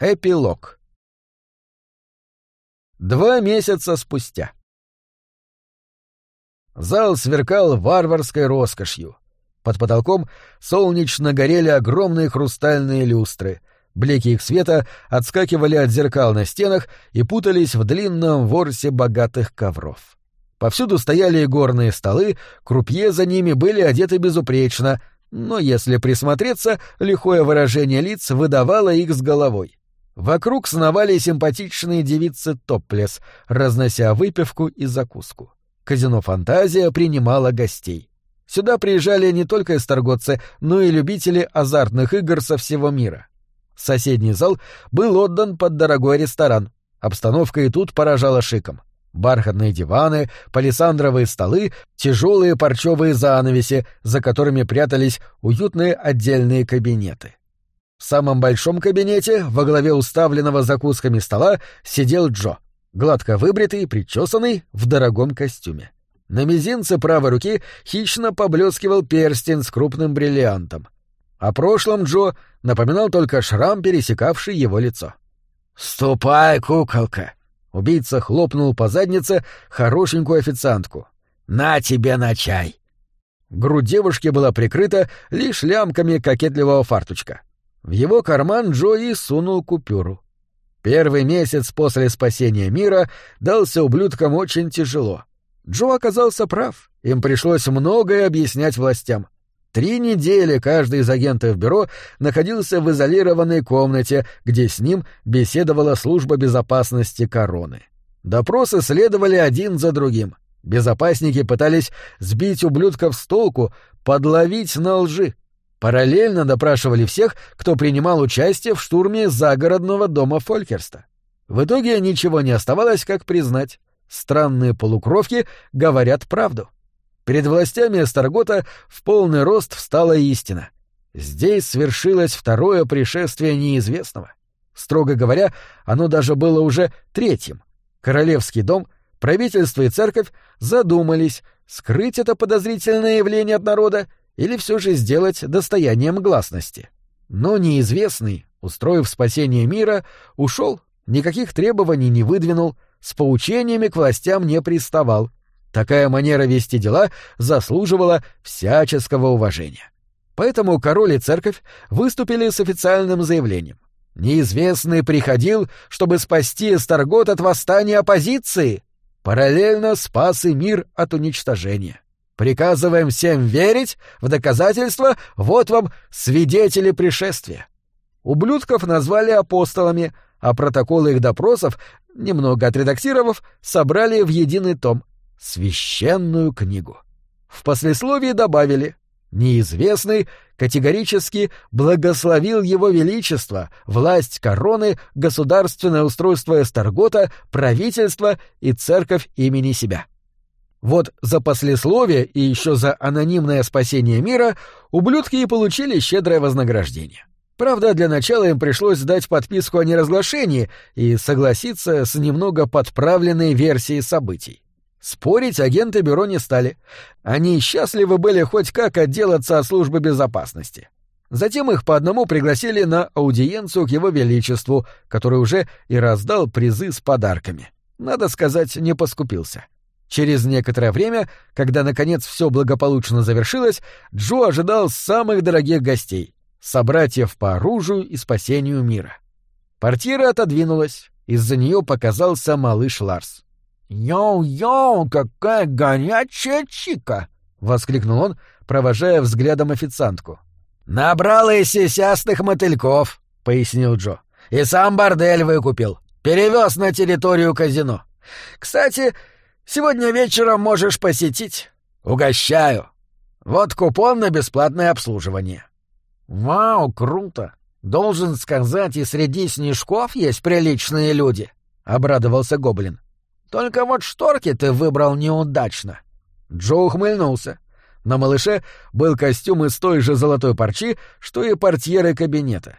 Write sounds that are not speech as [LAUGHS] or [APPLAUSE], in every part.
Эпилог. Два месяца спустя. Зал сверкал варварской роскошью. Под потолком солнечно горели огромные хрустальные люстры. Блики их света отскакивали от зеркал на стенах и путались в длинном ворсе богатых ковров. Повсюду стояли горные столы, крупье за ними были одеты безупречно, но если присмотреться, лихое выражение лиц выдавало их с головой. Вокруг сновали симпатичные девицы топлес, разнося выпивку и закуску. Казино «Фантазия» принимало гостей. Сюда приезжали не только эстарготцы, но и любители азартных игр со всего мира. Соседний зал был отдан под дорогой ресторан. Обстановка и тут поражала шиком. Бархатные диваны, палисандровые столы, тяжелые парчевые занавеси, за которыми прятались уютные отдельные кабинеты. В самом большом кабинете, во главе уставленного закусками стола, сидел Джо, гладко выбритый, причесанный, в дорогом костюме. На мизинце правой руки хищно поблескивал перстень с крупным бриллиантом. О прошлом Джо напоминал только шрам, пересекавший его лицо. «Ступай, куколка!» Убийца хлопнул по заднице хорошенькую официантку. «На тебе на чай!» Грудь девушки была прикрыта лишь лямками кокетливого фартучка. В его карман Джои сунул купюру. Первый месяц после спасения мира дался ублюдкам очень тяжело. Джо оказался прав, им пришлось многое объяснять властям. Три недели каждый из агентов бюро находился в изолированной комнате, где с ним беседовала служба безопасности короны. Допросы следовали один за другим. Безопасники пытались сбить ублюдков с толку, подловить на лжи. Параллельно допрашивали всех, кто принимал участие в штурме загородного дома Фолькерста. В итоге ничего не оставалось, как признать. Странные полукровки говорят правду. Перед властями Эстаргота в полный рост встала истина. Здесь свершилось второе пришествие неизвестного. Строго говоря, оно даже было уже третьим. Королевский дом, правительство и церковь задумались, скрыть это подозрительное явление от народа или все же сделать достоянием гласности. Но неизвестный, устроив спасение мира, ушел, никаких требований не выдвинул, с поучениями к властям не приставал. Такая манера вести дела заслуживала всяческого уважения. Поэтому король и церковь выступили с официальным заявлением. Неизвестный приходил, чтобы спасти Эстаргот от восстания оппозиции, параллельно спас и мир от уничтожения. Приказываем всем верить в доказательства, вот вам свидетели пришествия. Ублюдков назвали апостолами, а протоколы их допросов, немного отредактировав, собрали в единый том — священную книгу. В послесловии добавили «Неизвестный категорически благословил его величество, власть короны, государственное устройство Эстаргота, правительство и церковь имени себя». Вот за послесловие и еще за анонимное спасение мира ублюдки и получили щедрое вознаграждение. Правда, для начала им пришлось дать подписку о неразглашении и согласиться с немного подправленной версией событий. Спорить агенты бюро не стали. Они счастливы были хоть как отделаться от службы безопасности. Затем их по одному пригласили на аудиенцию к его величеству, который уже и раздал призы с подарками. Надо сказать, не поскупился. Через некоторое время, когда наконец все благополучно завершилось, Джо ожидал самых дорогих гостей — собратьев по оружию и спасению мира. Портьера отодвинулась, из-за нее показался малыш Ларс. «Йоу-йоу, какая горячая чика!» — воскликнул он, провожая взглядом официантку. «Набрал из сисястых мотыльков», — пояснил Джо. «И сам бордель выкупил. Перевез на территорию казино. Кстати, Сегодня вечером можешь посетить. Угощаю. Вот купон на бесплатное обслуживание. Вау, круто. Должен сказать, и среди снежков есть приличные люди, обрадовался гоблин. Только вот шторки ты выбрал неудачно. Джо ухмыльнулся. На малыше был костюм из той же золотой парчи, что и портьеры кабинета.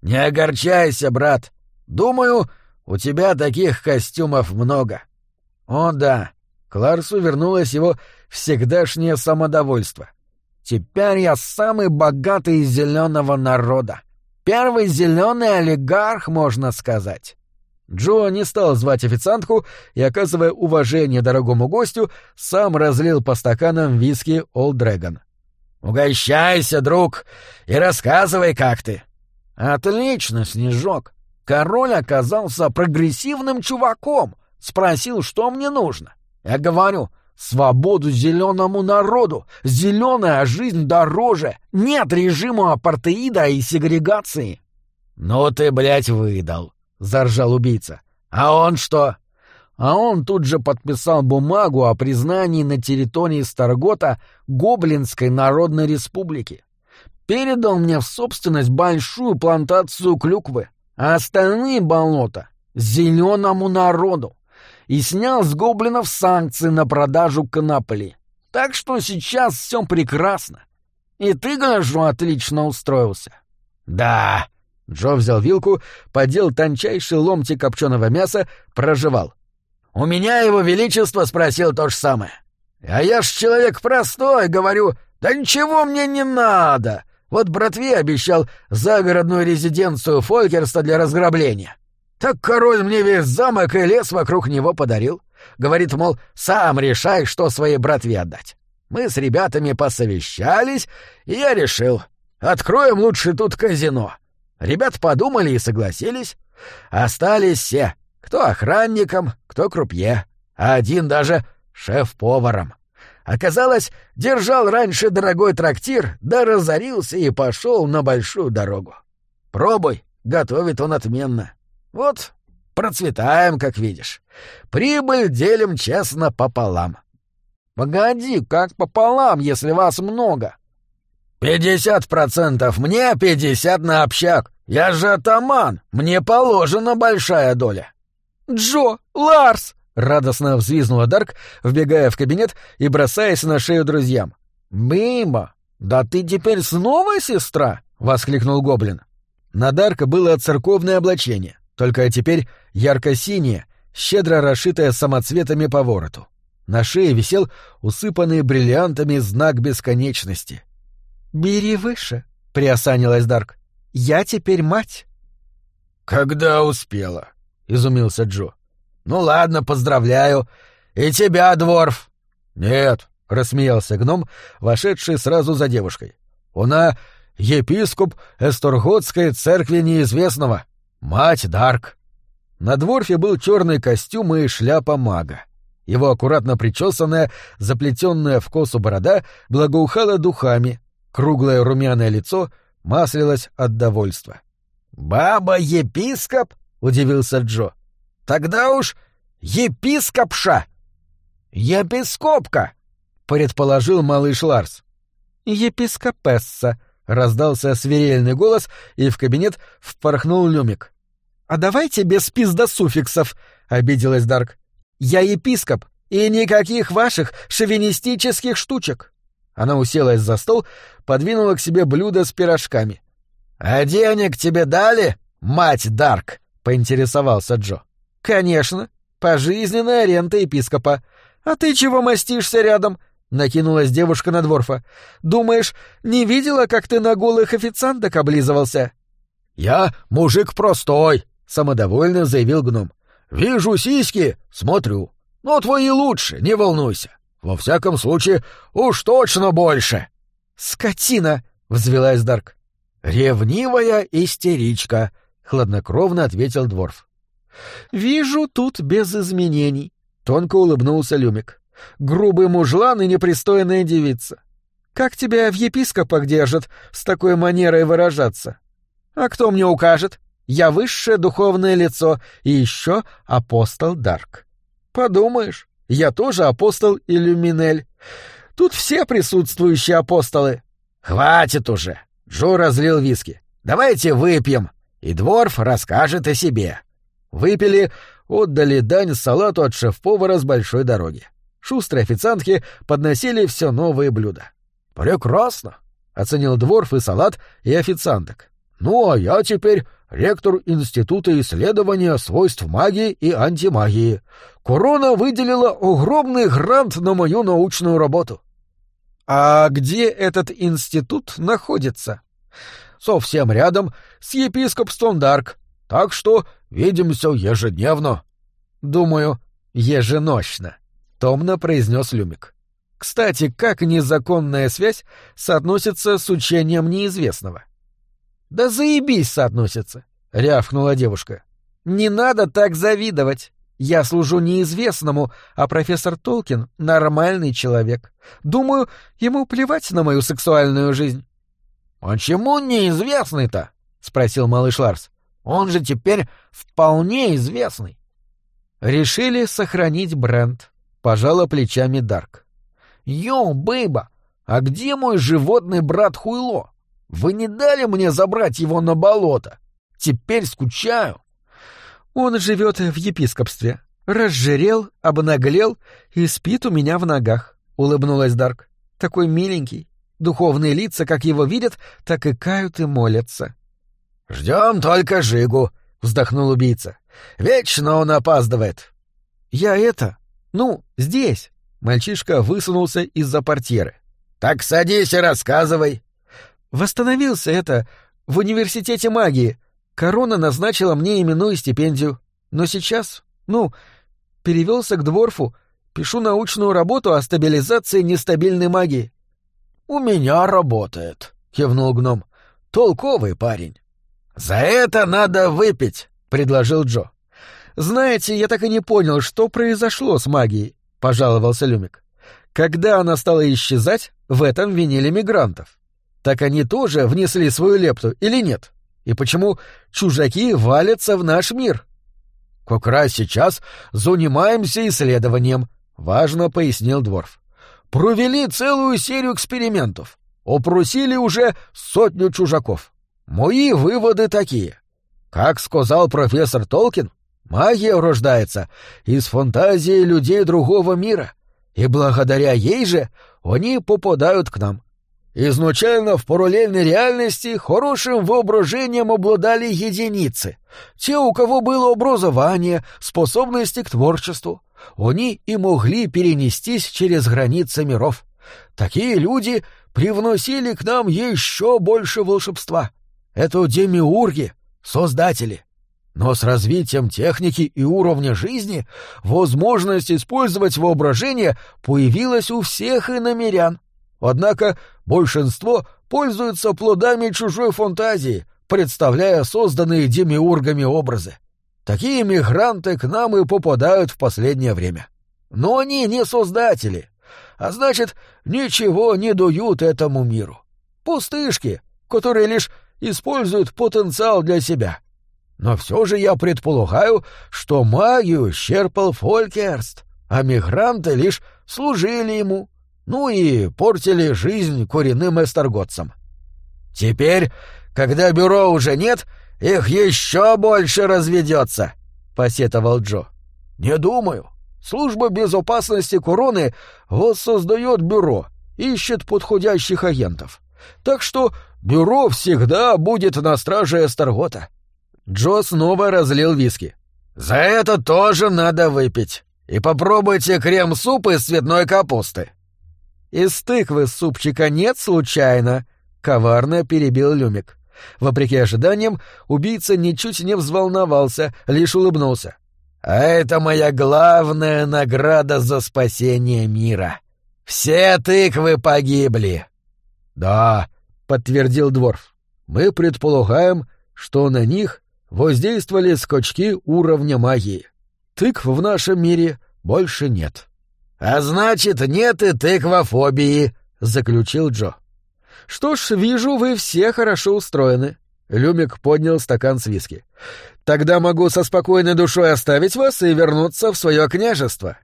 «Не огорчайся, брат. Думаю, у тебя таких костюмов много. О да, к Ларсу вернулось его всегдашнее самодовольство. Теперь я самый богатый из зеленого народа. Первый зеленый олигарх, можно сказать. Джо не стал звать официантку и, оказывая уважение дорогому гостю, сам разлил по стаканам виски Олд Дрэгон. «Угощайся, друг, и рассказывай, как ты». «Отлично, Снежок. Король оказался прогрессивным чуваком. Спросил, что мне нужно. Я говорю, свободу зеленому народу. Зеленая жизнь дороже. Нет режима апартеида и сегрегации. Ну ты, блядь, выдал, заржал убийца. А он что? А он тут же подписал бумагу о признании на территории Старгота Гоблинской Народной Республики. Передал мне в собственность большую плантацию клюквы, а остальные болота — зеленому народу и снял с гоблинов санкции на продажу конопли. Так что сейчас все прекрасно. И ты, гляжу, отлично устроился. Да. Джо взял вилку, подел тончайший ломтик копченого мяса, прожевал. У меня его величество спросил то же самое. А я ж человек простой, говорю, да ничего мне не надо. Вот братве обещал загородную резиденцию Фолькерста для разграбления. Так король мне весь замок и лес вокруг него подарил. Говорит, мол, сам решай, что своей братве отдать. Мы с ребятами посовещались, и я решил, откроем лучше тут казино. Ребят подумали и согласились. Остались все, кто охранником, кто крупье, а один даже шеф-поваром. Оказалось, держал раньше дорогой трактир, да разорился и пошел на большую дорогу. Пробуй, готовит он отменно. Вот, процветаем, как видишь. Прибыль делим честно пополам. Погоди, как пополам, если вас много? Пятьдесят процентов мне, пятьдесят на общак. Я же атаман, мне положена большая доля. Джо, Ларс! Радостно взвизнула Дарк, вбегая в кабинет и бросаясь на шею друзьям. «Бимба! Да ты теперь снова сестра!» — воскликнул гоблин. На Дарка было церковное облачение только теперь ярко-синее, щедро расшитое самоцветами по вороту. На шее висел усыпанный бриллиантами знак бесконечности. «Бери выше», — приосанилась Дарк. «Я теперь мать». «Когда успела?» — изумился Джо. «Ну ладно, поздравляю. И тебя, Дворф!» «Нет», — рассмеялся гном, вошедший сразу за девушкой. «Она епископ Эсторготской церкви неизвестного». Мать Дарк. На дворфе был черный костюм и шляпа мага. Его аккуратно причесанная, заплетенная в косу борода благоухала духами, круглое румяное лицо маслилось от довольства. «Баба-епископ?» — удивился Джо. «Тогда уж епископша!» «Епископка!» — предположил малыш Ларс. «Епископесса!» — раздался свирельный голос, и в кабинет впорхнул Люмик. «А давайте без пиздосуффиксов», — обиделась Дарк. «Я епископ, и никаких ваших шовинистических штучек». Она уселась за стол, подвинула к себе блюдо с пирожками. «А денег тебе дали, мать Дарк?» — поинтересовался Джо. «Конечно. Пожизненная рента епископа. А ты чего мастишься рядом?» — накинулась девушка на дворфа. «Думаешь, не видела, как ты на голых официанток облизывался?» «Я мужик простой», самодовольно заявил гном. «Вижу сиськи, смотрю. Но твои лучше, не волнуйся. Во всяком случае, уж точно больше». «Скотина!» — взвелась Дарк. «Ревнивая истеричка», — хладнокровно ответил Дворф. «Вижу тут без изменений», — тонко улыбнулся Люмик. «Грубый мужлан и непристойная девица. Как тебя в епископах держат с такой манерой выражаться? А кто мне укажет? Я высшее духовное лицо и еще апостол Дарк. Подумаешь, я тоже апостол Иллюминель. Тут все присутствующие апостолы. Хватит уже. Джо разлил виски. Давайте выпьем, и Дворф расскажет о себе. Выпили, отдали дань салату от шеф-повара с большой дороги. Шустрые официантки подносили все новые блюда. «Прекрасно!» — оценил Дворф и салат, и официанток. «Ну, а я теперь ректор Института исследования свойств магии и антимагии. Корона выделила огромный грант на мою научную работу. А где этот институт находится? совсем рядом с епископством Дарк, так что видимся ежедневно. — Думаю, еженочно, — томно произнес Люмик. — Кстати, как незаконная связь соотносится с учением неизвестного? — Да заебись соотносится, — рявкнула девушка. — Не надо так завидовать. Я служу неизвестному, а профессор Толкин — нормальный человек. Думаю, ему плевать на мою сексуальную жизнь. — Почему неизвестный-то? — спросил малыш Ларс. — Он же теперь вполне известный. Решили сохранить бренд. Пожала плечами Дарк. — Йоу, бейба, а где мой животный брат Хуйло? Вы не дали мне забрать его на болото? Теперь скучаю. Он живет в епископстве. Разжирел, обнаглел и спит у меня в ногах, — улыбнулась Дарк. Такой миленький. Духовные лица, как его видят, так и кают и молятся. — Ждем только Жигу, — вздохнул убийца. — Вечно он опаздывает. — Я это... Ну, здесь. Мальчишка высунулся из-за портьеры. — Так садись и рассказывай. Восстановился это в университете магии. Корона назначила мне именную стипендию. Но сейчас, ну, перевелся к Дворфу, пишу научную работу о стабилизации нестабильной магии. — У меня работает, — кивнул гном. — Толковый парень. — За это надо выпить, — предложил Джо. — Знаете, я так и не понял, что произошло с магией, — пожаловался Люмик. Когда она стала исчезать, в этом винили мигрантов. Так они тоже внесли свою лепту или нет? И почему чужаки валятся в наш мир? — Как раз сейчас занимаемся исследованием, — важно пояснил Дворф. — Провели целую серию экспериментов. Опросили уже сотню чужаков. Мои выводы такие. Как сказал профессор Толкин, магия рождается из фантазии людей другого мира, и благодаря ей же они попадают к нам. Изначально в параллельной реальности хорошим воображением обладали единицы. Те, у кого было образование, способности к творчеству. Они и могли перенестись через границы миров. Такие люди привносили к нам еще больше волшебства. Это демиурги, создатели. Но с развитием техники и уровня жизни возможность использовать воображение появилась у всех иномерян. Однако большинство пользуются плодами чужой фантазии, представляя созданные демиургами образы. Такие мигранты к нам и попадают в последнее время. Но они не создатели, а значит, ничего не дают этому миру. Пустышки, которые лишь используют потенциал для себя. Но все же я предполагаю, что магию черпал Фолькерст, а мигранты лишь служили ему, ну и портили жизнь коренным эстерготцам. Теперь, когда бюро уже нет, их еще больше разведется, — посетовал Джо. — Не думаю. Служба безопасности короны воссоздает бюро, ищет подходящих агентов. Так что бюро всегда будет на страже Эстергота. Джо снова разлил виски. «За это тоже надо выпить. И попробуйте крем-суп из цветной капусты». «Из тыквы супчика нет случайно?» — коварно перебил Люмик. Вопреки ожиданиям, убийца ничуть не взволновался, лишь улыбнулся. «А это моя главная награда за спасение мира. Все тыквы погибли». «Да», — подтвердил Дворф. «Мы предполагаем, что на них воздействовали скачки уровня магии. Тыкв в нашем мире больше нет». «А значит, нет и тыквофобии», — заключил Джо. «Что ж, вижу, вы все хорошо устроены». Люмик поднял стакан с виски. «Тогда могу со спокойной душой оставить вас и вернуться в свое княжество».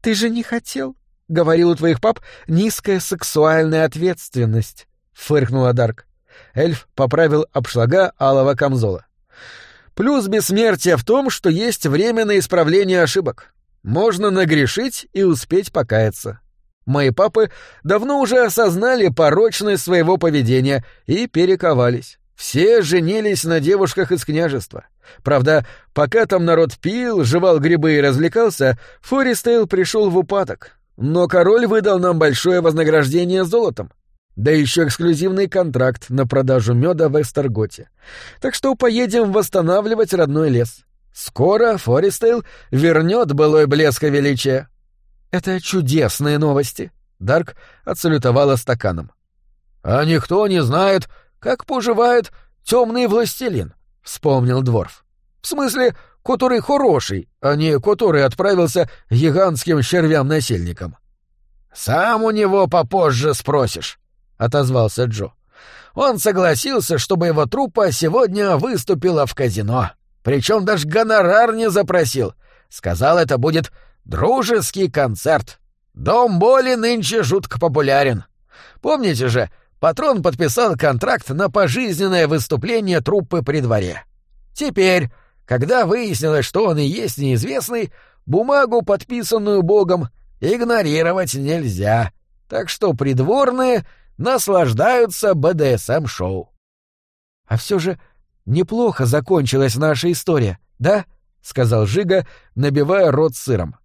«Ты же не хотел?» — говорил у твоих пап низкая сексуальная ответственность, — фыркнула Дарк. Эльф поправил обшлага алого камзола. «Плюс бессмертия в том, что есть время на исправление ошибок. Можно нагрешить и успеть покаяться. Мои папы давно уже осознали порочность своего поведения и перековались. Все женились на девушках из княжества. Правда, пока там народ пил, жевал грибы и развлекался, Фористейл пришел в упадок. Но король выдал нам большое вознаграждение золотом. Да еще эксклюзивный контракт на продажу меда в Эстерготе. Так что поедем восстанавливать родной лес. Скоро Форестейл вернет былой блеск и величие. Это чудесные новости. Дарк отсалютовала стаканом. А никто не знает, как поживает темный властелин, вспомнил Дворф. В смысле, который хороший, а не который отправился гигантским червям-насильником. «Сам у него попозже спросишь», — отозвался Джо. «Он согласился, чтобы его труппа сегодня выступила в казино. Причем даже гонорар не запросил. Сказал, это будет дружеский концерт. Дом боли нынче жутко популярен. Помните же, патрон подписал контракт на пожизненное выступление труппы при дворе. Теперь, когда выяснилось, что он и есть неизвестный, бумагу, подписанную Богом, игнорировать нельзя. Так что придворные наслаждаются БДСМ-шоу. А все же неплохо закончилась наша история, да? — сказал Жига, набивая рот сыром.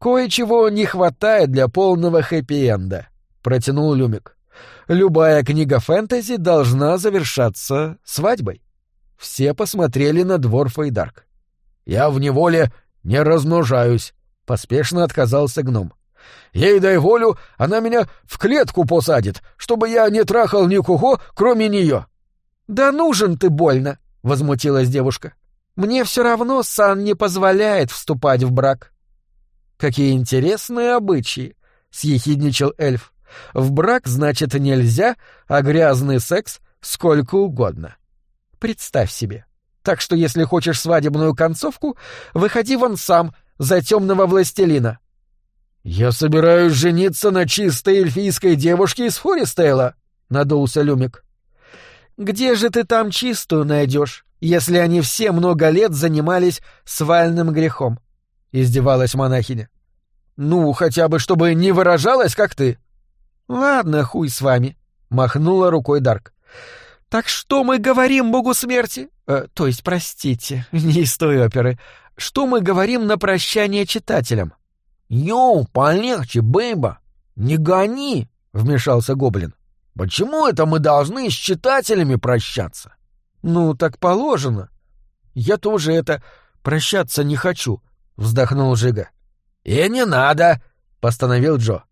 «Кое-чего не хватает для полного хэппи-энда», — протянул Люмик. «Любая книга фэнтези должна завершаться свадьбой». Все посмотрели на Дворфа и Дарк. «Я в неволе не размножаюсь», — поспешно отказался гном. «Ей дай волю, она меня в клетку посадит, чтобы я не трахал никого, кроме нее». «Да нужен ты больно», — возмутилась девушка. «Мне все равно сан не позволяет вступать в брак». Какие интересные обычаи, съехидничал эльф. В брак, значит, нельзя, а грязный секс сколько угодно. Представь себе. Так что если хочешь свадебную концовку, выходи вон сам, за темного властелина. Я собираюсь жениться на чистой эльфийской девушке из Фористейла, надулся Люмик. Где же ты там чистую найдешь, если они все много лет занимались свальным грехом? издевалась монахиня. Ну, хотя бы чтобы не выражалась, как ты. Ладно, хуй с вами, махнула рукой Дарк. Так что мы говорим Богу смерти? Э, то есть, простите, [LAUGHS] не из той оперы. Что мы говорим на прощание читателям? Йоу, полегче, бэйба. Не гони, вмешался гоблин. Почему это мы должны с читателями прощаться? Ну, так положено. Я тоже это прощаться не хочу, — вздохнул Жига. «И не надо», — постановил Джо.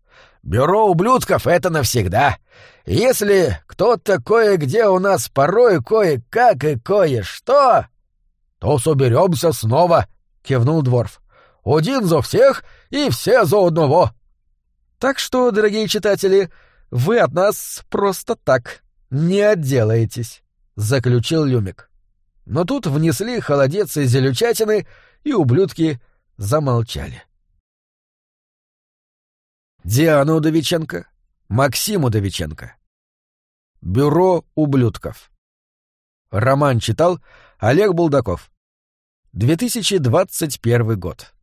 «Бюро ублюдков — это навсегда. Если кто-то кое-где у нас порой кое-как и кое-что...» «То соберемся снова», — кивнул Дворф. «Один за всех и все за одного». «Так что, дорогие читатели, вы от нас просто так не отделаетесь», — заключил Люмик. Но тут внесли холодец и зелючатины, и ублюдки — замолчали. Диана Удовиченко, Максим Удовиченко. Бюро ублюдков. Роман читал Олег Булдаков. 2021 год.